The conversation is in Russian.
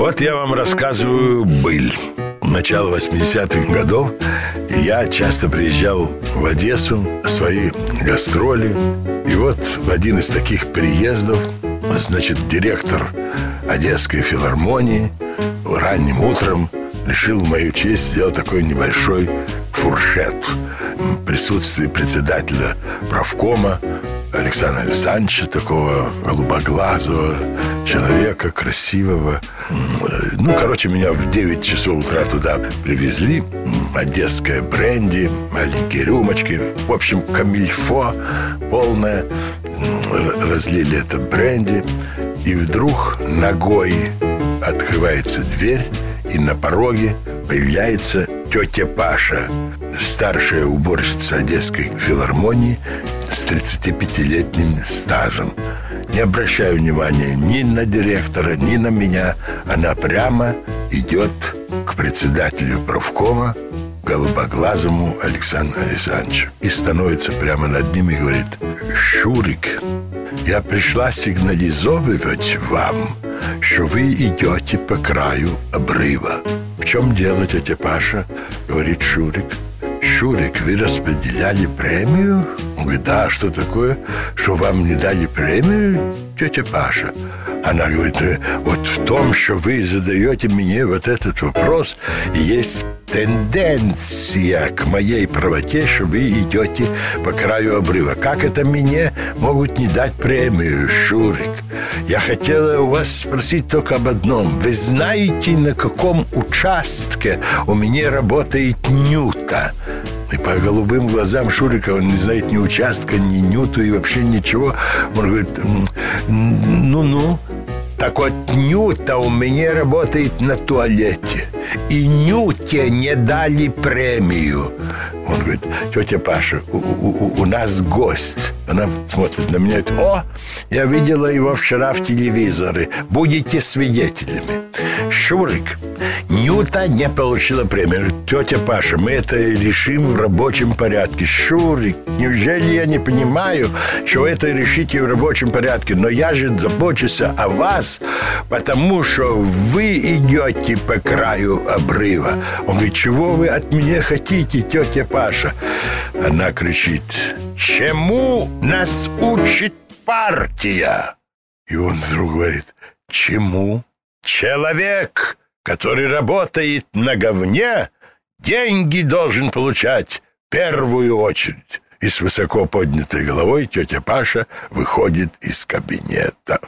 Вот я вам рассказываю быль. Начало 80-х годов я часто приезжал в Одессу свои гастроли. И вот в один из таких приездов, значит, директор Одесской филармонии ранним утром решил в мою честь сделать такой небольшой фуршет в присутствии председателя правкома Александра Александровича, такого голубоглазого человека, красивого. Ну, короче, меня в 9 часов утра туда привезли. Одесская бренди, маленькие рюмочки. В общем, камильфо полное. Разлили это бренди. И вдруг ногой открывается дверь, и на пороге появляется тетя Паша, старшая уборщица Одесской филармонии с 35-летним стажем. Не обращаю внимания ни на директора, ни на меня. Она прямо идет к председателю правкома, голубоглазому Александру Александровичу. И становится прямо над ним и говорит, «Шурик, я пришла сигнализовывать вам, что вы идете по краю обрыва». «В чем дело, тетя Паша?» — говорит Шурик. Шурик, вы распределяли премию? Он говорит, да, что такое? Что вам не дали премию, тетя Паша? Она говорит, «Э, вот в том, что вы задаете мне вот этот вопрос, есть тенденция к моей правоте, что вы идете по краю обрыва. Как это мне могут не дать премию, Шурик? Я хотела у вас спросить только об одном. Вы знаете, на каком участке у меня работает Нюта? И по голубым глазам Шурика он не знает ни участка, ни Нюту и вообще ничего. Он говорит, ну-ну, так вот Нюта у меня работает на туалете. И Нюте не дали премию. Он говорит, тетя Паша, у, у, у нас гость. Она смотрит на меня и говорит, о, я видела его вчера в телевизоре. Будете свидетелями. Шурик, Нюта не получила премию. Тетя Паша, мы это решим в рабочем порядке. Шурик, неужели я не понимаю, что это решите в рабочем порядке? Но я же забочусь о вас, потому что вы идете по краю обрыва. Он говорит, чего вы от меня хотите, тетя Паша? Она кричит, чему нас учит партия? И он вдруг говорит, чему? Человек, который работает на говне, деньги должен получать в первую очередь. И с высоко поднятой головой тетя Паша выходит из кабинета.